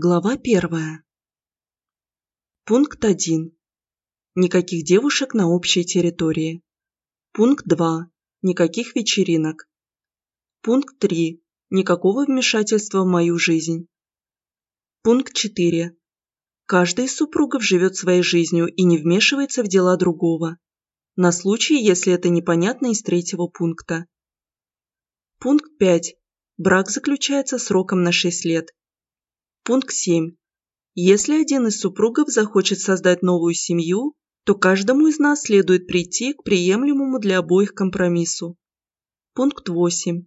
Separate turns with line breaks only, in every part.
Глава первая. Пункт 1. Никаких девушек на общей территории. Пункт 2. Никаких вечеринок. Пункт 3. Никакого вмешательства в мою жизнь. Пункт 4. Каждый из супругов живет своей жизнью и не вмешивается в дела другого. На случай, если это непонятно из третьего пункта. Пункт 5. Брак заключается сроком на 6 лет Пункт 7. Если один из супругов захочет создать новую семью, то каждому из нас следует прийти к приемлемому для обоих компромиссу. Пункт 8.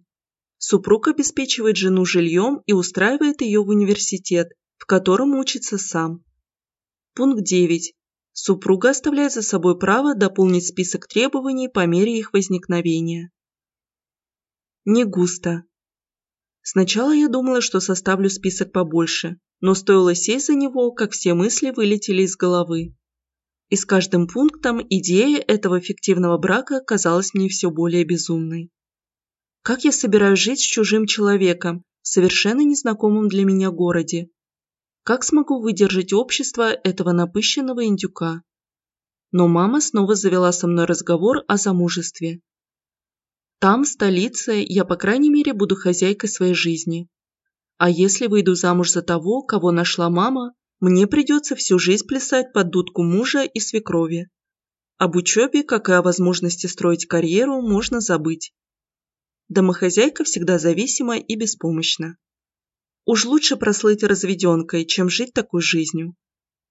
Супруг обеспечивает жену жильем и устраивает ее в университет, в котором учится сам. Пункт 9. Супруга оставляет за собой право дополнить список требований по мере их возникновения. Не густо. Сначала я думала, что составлю список побольше, но стоило сесть за него, как все мысли вылетели из головы. И с каждым пунктом идея этого фиктивного брака казалась мне все более безумной. Как я собираюсь жить с чужим человеком, совершенно незнакомом для меня городе? Как смогу выдержать общество этого напыщенного индюка? Но мама снова завела со мной разговор о замужестве. Там, в столице, я, по крайней мере, буду хозяйкой своей жизни. А если выйду замуж за того, кого нашла мама, мне придется всю жизнь плясать под дудку мужа и свекрови. Об учебе, как и о возможности строить карьеру, можно забыть. Домохозяйка всегда зависима и беспомощна. Уж лучше прослыть разведенкой, чем жить такой жизнью.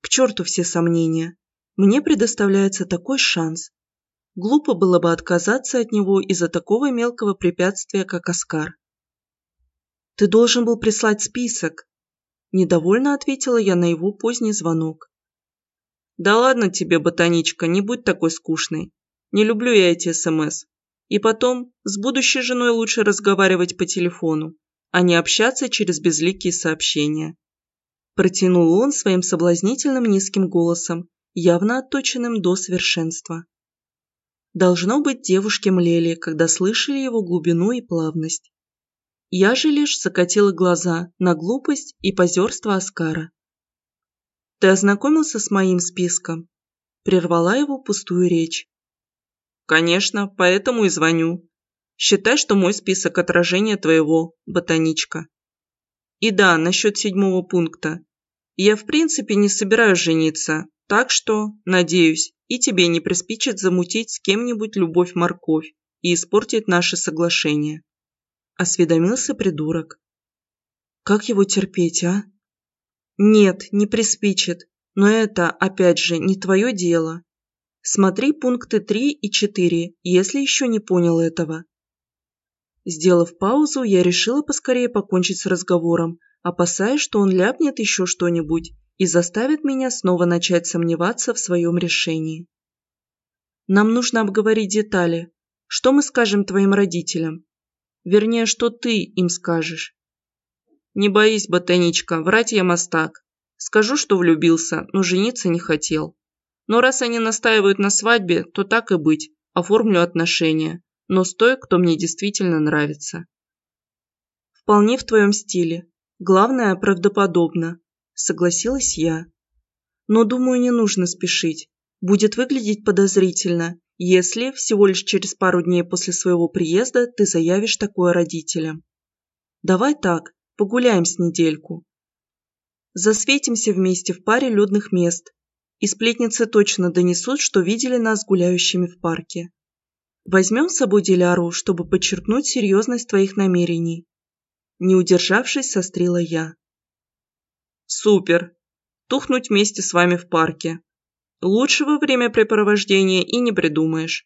К черту все сомнения. Мне предоставляется такой шанс. Глупо было бы отказаться от него из-за такого мелкого препятствия, как Оскар. «Ты должен был прислать список», – недовольно ответила я на его поздний звонок. «Да ладно тебе, ботаничка, не будь такой скучной. Не люблю я эти СМС. И потом, с будущей женой лучше разговаривать по телефону, а не общаться через безликие сообщения». Протянул он своим соблазнительным низким голосом, явно отточенным до совершенства. Должно быть, девушки млели, когда слышали его глубину и плавность. Я же лишь закатила глаза на глупость и позерство Оскара. «Ты ознакомился с моим списком?» Прервала его пустую речь. «Конечно, поэтому и звоню. Считай, что мой список отражение твоего, ботаничка. И да, насчет седьмого пункта. Я в принципе не собираюсь жениться, так что, надеюсь, и тебе не приспичит замутить с кем-нибудь любовь-морковь и испортить наше соглашение. Осведомился придурок. Как его терпеть, а? Нет, не приспичит, но это, опять же, не твое дело. Смотри пункты 3 и 4, если еще не понял этого. Сделав паузу, я решила поскорее покончить с разговором, опасаясь, что он ляпнет еще что-нибудь и заставит меня снова начать сомневаться в своем решении. Нам нужно обговорить детали. Что мы скажем твоим родителям? Вернее, что ты им скажешь. Не боись, ботаничка, врать я мастак. Скажу, что влюбился, но жениться не хотел. Но раз они настаивают на свадьбе, то так и быть, оформлю отношения, но с той, кто мне действительно нравится. Вполне в твоем стиле. Главное, правдоподобно согласилась я. Но, думаю, не нужно спешить. Будет выглядеть подозрительно, если всего лишь через пару дней после своего приезда ты заявишь такое родителям. Давай так, погуляем с недельку. Засветимся вместе в паре людных мест, и сплетницы точно донесут, что видели нас гуляющими в парке. Возьмем с собой Диляру, чтобы подчеркнуть серьезность твоих намерений. Не удержавшись, сострила я. Супер. Тухнуть вместе с вами в парке. Лучшего времяпрепровождения и не придумаешь.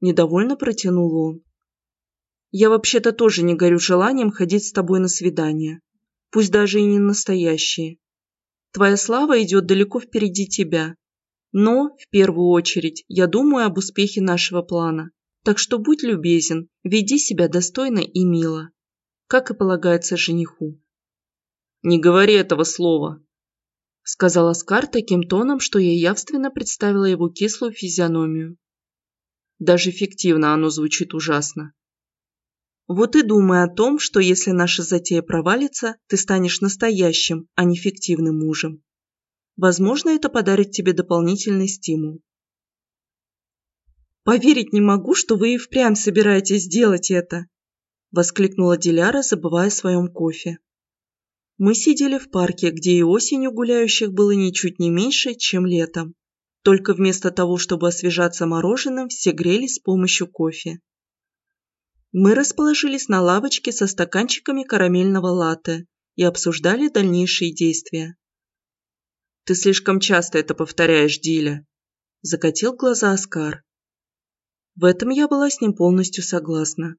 Недовольно протянул он. Я вообще-то тоже не горю желанием ходить с тобой на свидания. Пусть даже и не настоящие. Твоя слава идет далеко впереди тебя. Но, в первую очередь, я думаю об успехе нашего плана. Так что будь любезен, веди себя достойно и мило. Как и полагается жениху. «Не говори этого слова», – сказал Оскар таким тоном, что я явственно представила его кислую физиономию. Даже фиктивно оно звучит ужасно. Вот и думай о том, что если наша затея провалится, ты станешь настоящим, а не фиктивным мужем. Возможно, это подарит тебе дополнительный стимул. «Поверить не могу, что вы и впрямь собираетесь делать это!» воскликнула Диляра, забывая о своем кофе. Мы сидели в парке, где и осенью гуляющих было ничуть не меньше, чем летом. Только вместо того, чтобы освежаться мороженым, все грелись с помощью кофе. Мы расположились на лавочке со стаканчиками карамельного латте и обсуждали дальнейшие действия. «Ты слишком часто это повторяешь, Диля», – закатил глаза Оскар. В этом я была с ним полностью согласна.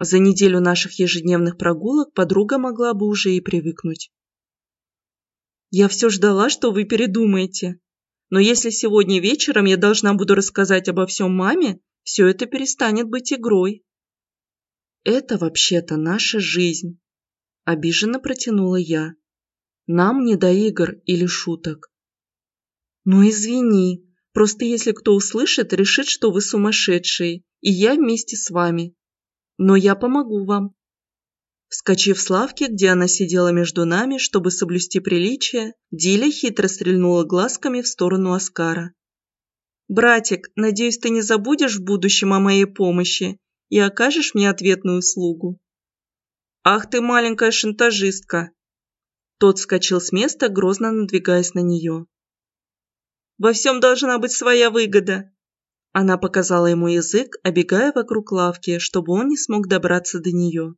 За неделю наших ежедневных прогулок подруга могла бы уже и привыкнуть. «Я все ждала, что вы передумаете», но если сегодня вечером я должна буду рассказать обо всем маме, все это перестанет быть игрой. Это вообще-то наша жизнь. Обиженно протянула я. Нам не до игр или шуток. Ну извини, просто если кто услышит, решит, что вы сумасшедшие, и я вместе с вами. Но я помогу вам. Вскочив с лавки, где она сидела между нами, чтобы соблюсти приличие, Диля хитро стрельнула глазками в сторону Оскара. «Братик, надеюсь, ты не забудешь в будущем о моей помощи и окажешь мне ответную услугу». «Ах ты маленькая шантажистка!» Тот вскочил с места, грозно надвигаясь на нее. «Во всем должна быть своя выгода!» Она показала ему язык, обегая вокруг лавки, чтобы он не смог добраться до нее.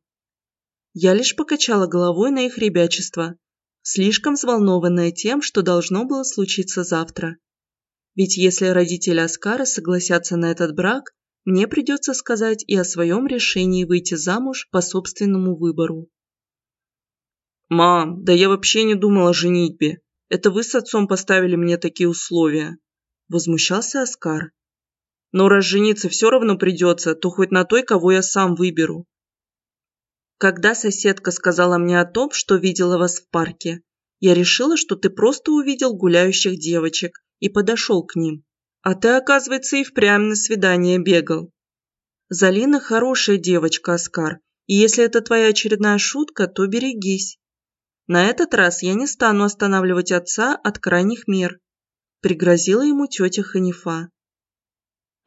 Я лишь покачала головой на их ребячество, слишком взволнованная тем, что должно было случиться завтра. Ведь если родители Аскара согласятся на этот брак, мне придется сказать и о своем решении выйти замуж по собственному выбору. «Мам, да я вообще не думала о женитьбе. Это вы с отцом поставили мне такие условия», – возмущался Оскар. «Но раз жениться все равно придется, то хоть на той, кого я сам выберу. Когда соседка сказала мне о том, что видела вас в парке, я решила, что ты просто увидел гуляющих девочек и подошел к ним. А ты, оказывается, и впрямь на свидание бегал. Залина хорошая девочка, Оскар, и если это твоя очередная шутка, то берегись. На этот раз я не стану останавливать отца от крайних мер», – пригрозила ему тетя Ханифа.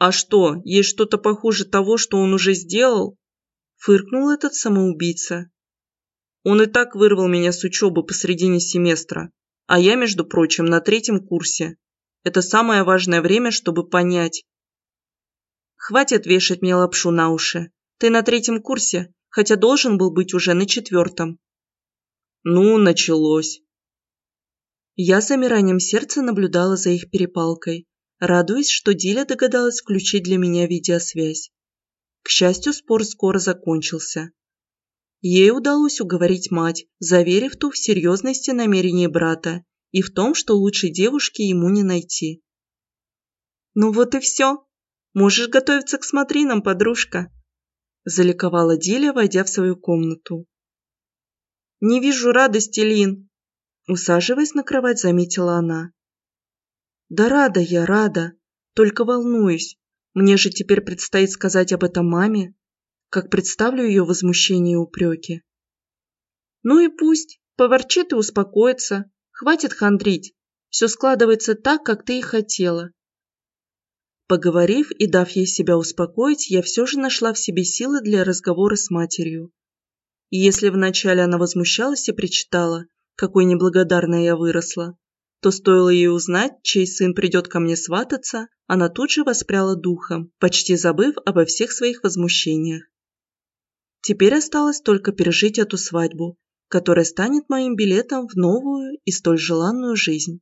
«А что, есть что-то похуже того, что он уже сделал?» фыркнул этот самоубийца. Он и так вырвал меня с учебы посредине семестра, а я, между прочим, на третьем курсе. Это самое важное время, чтобы понять. Хватит вешать мне лапшу на уши. Ты на третьем курсе, хотя должен был быть уже на четвертом. Ну, началось. Я замиранием сердца наблюдала за их перепалкой, радуясь, что Диля догадалась включить для меня видеосвязь. К счастью, спор скоро закончился. Ей удалось уговорить мать, заверив ту в серьезности намерений брата и в том, что лучшей девушки ему не найти. «Ну вот и все. Можешь готовиться к смотринам, подружка», – заликовала Диля, войдя в свою комнату. «Не вижу радости, Лин», – усаживаясь на кровать, заметила она. «Да рада я, рада, только волнуюсь. Мне же теперь предстоит сказать об этом маме. Как представлю ее возмущение и упреки. Ну и пусть, поворчит и успокоится. Хватит хандрить. Все складывается так, как ты и хотела. Поговорив и дав ей себя успокоить, я все же нашла в себе силы для разговора с матерью. И если вначале она возмущалась и причитала, какой неблагодарная я выросла, то стоило ей узнать, чей сын придет ко мне свататься, она тут же воспряла духом, почти забыв обо всех своих возмущениях. Теперь осталось только пережить эту свадьбу, которая станет моим билетом в новую и столь желанную жизнь.